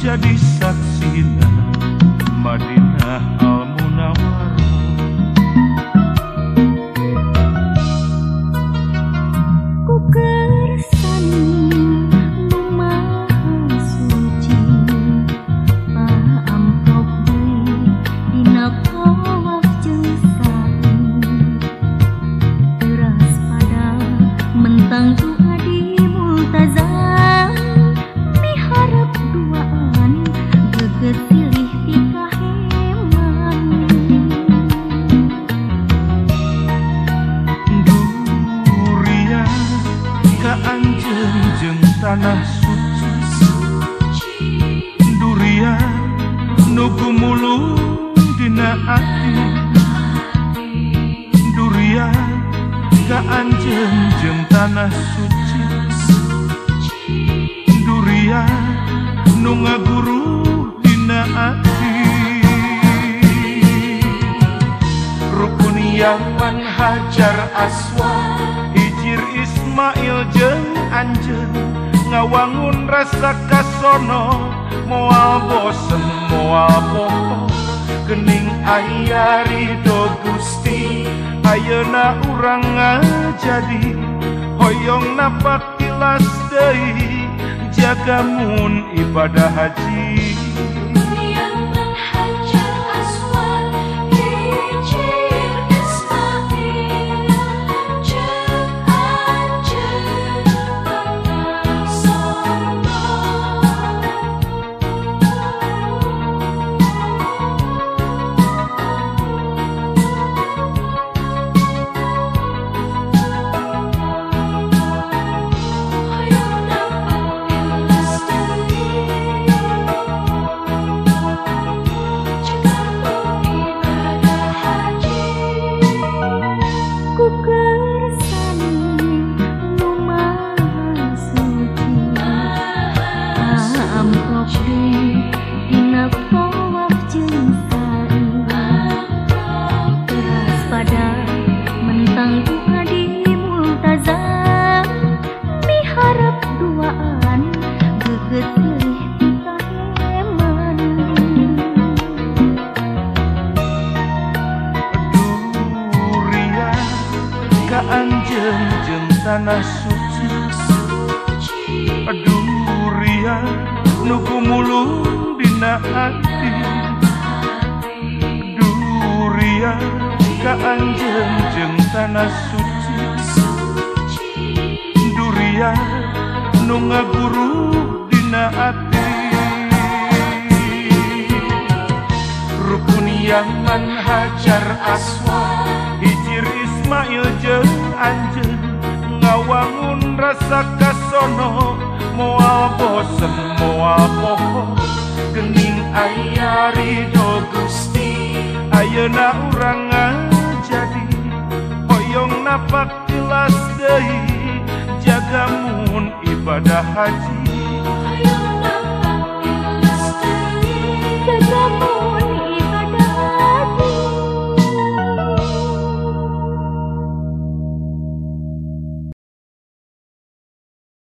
jadi saksinya Madinah. tanah suci durian nugu mulung dina ati durian ka anjen jem tanah suci. Durian nu ngaguru dina ati rukun yaman hajar aswa Ismail jeng anjen. ngawangun rasa kasono moal bosen moal poho kening ayari do Gusti ayeuna urang ngajadi. Hoyong napak tilas deui jagamun ibadah haji. jeng tanah suci Durian nuku mulung dina hati Durian ka anjeun jeung tanah suci. Durian nu ngaguru dina hati Rukun yang manhajar aswa rasa kasono moal bosen moal poho gening aya ridho Gusti ayeuna urang jadi hoyong napak jelas deui jaga mun ibadah haji.